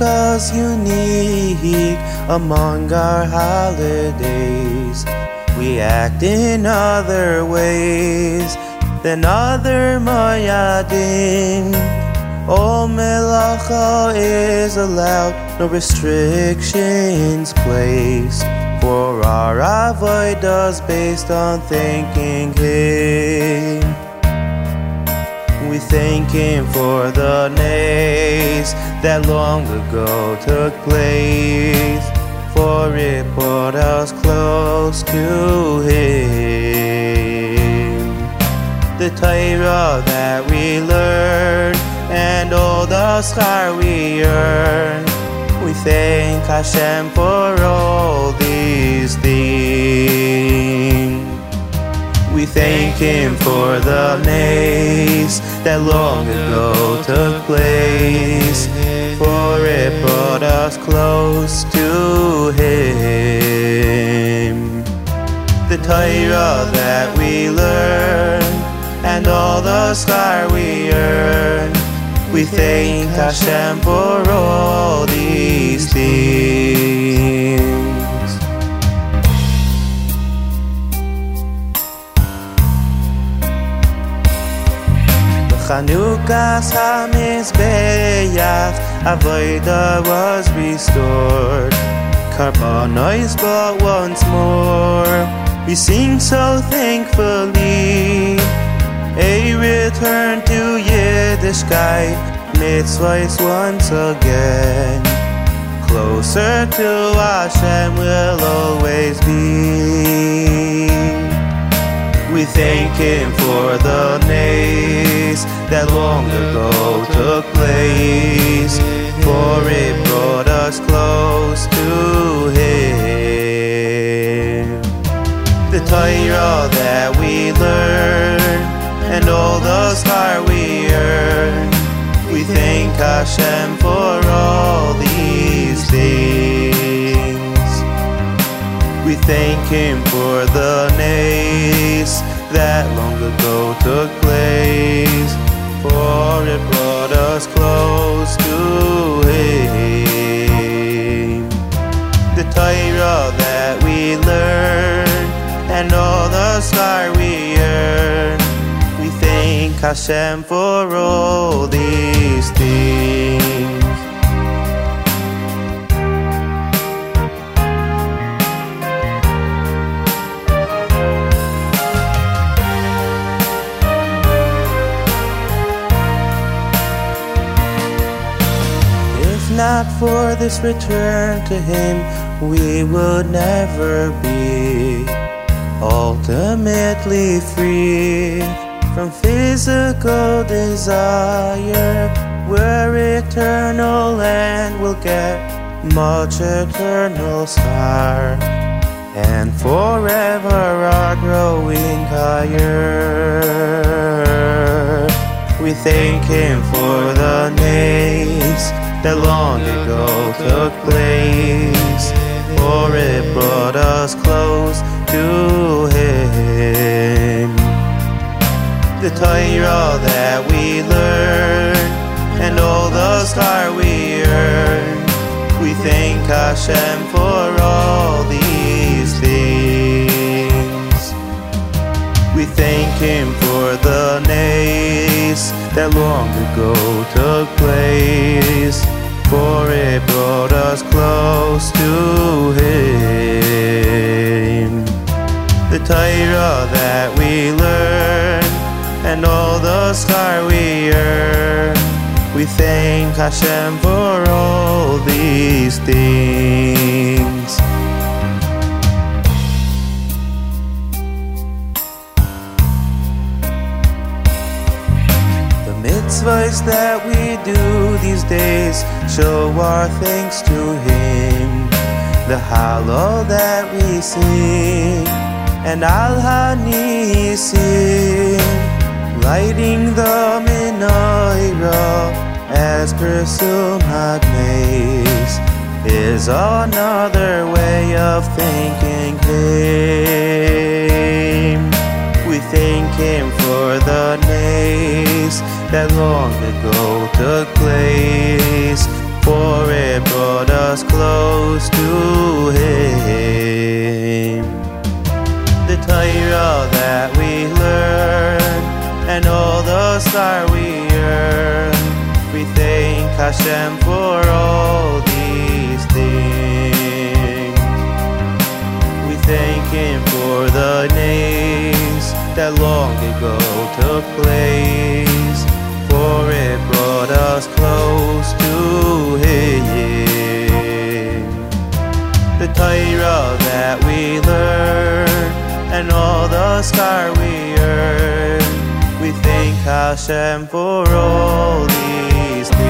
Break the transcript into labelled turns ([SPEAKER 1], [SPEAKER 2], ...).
[SPEAKER 1] us unique among our holidays. We act in other ways than other Moyadim. All oh, melacha oh, is allowed, no restrictions placed. For our avoidas based on thanking Him. We thank Him for the nays that long ago took place. For it brought us close to Him. The Torah that we learn and all the schar we earn. We thank Hashem for all these things. We thank Him for the nays that long ago took place. For it brought us close to Him. The Torah that we learn and all the schar we earn. We thank Hashem for all these things. Chanukah's HaMizbeach Avodah was restored. Karbonos but once more. We sing so thankfully. A return to Yiddishkeit. Mitzvahs once again. Closer to Hashem will always be we thank Him for the nays that long ago took place, for it brought us close to Him. The Torah that we learn and all the schar we earn, we thank Hashem for all these things. We thank Him for the that long ago took place, for it brought us close to Him. The Torah that we learn and all the schar we earn, we thank Hashem for all these things. Not for this return to Him, we would never be ultimately free from physical desire. We're eternal and will get much eternal schar. and forever are growing higher. We thank Him for the that long ago took place, for it brought us close to Him. The Torah that we learn and all the schar we earn, we thank Hashem for all these things. We thank Him for the nays that long ago took place, to Him. The Torah that we learn and all the schar we earn, we thank Hashem for all these things. Mitzvahs that we do these days show our thanks to Him. The Hallel that we sing and al hanisim, lighting the menorah as Persum Hadnes is another way of thanking Him. We thank Him for the that long ago took place, for it brought us close to Him. The Torah that we learn and all the schar we earn, we thank Hashem for all these things. We thank Him for the name that long ago took place, for it brought us close to Him. The Torah that we learn and all the schar we earn. We thank Hashem for all these.